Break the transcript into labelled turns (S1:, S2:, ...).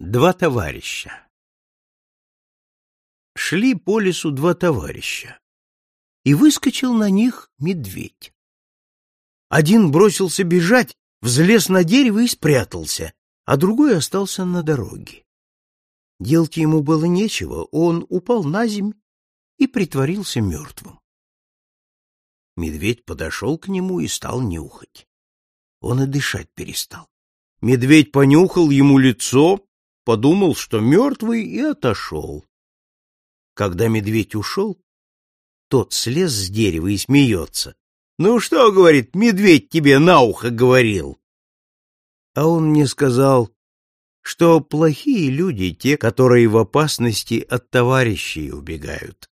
S1: Два товарища Шли по лесу два товарища, и выскочил на них медведь. Один бросился бежать, взлез на дерево и спрятался, а другой остался на дороге. Делать ему было нечего, он упал на земь и притворился мертвым. Медведь подошел к нему и стал нюхать. Он и дышать перестал. Медведь понюхал ему лицо, подумал, что мертвый, и отошел. Когда медведь ушел, тот слез с дерева и смеется. «Ну что, — говорит, — медведь тебе на ухо говорил?» А он мне сказал, что плохие люди те, которые в опасности от товарищей убегают.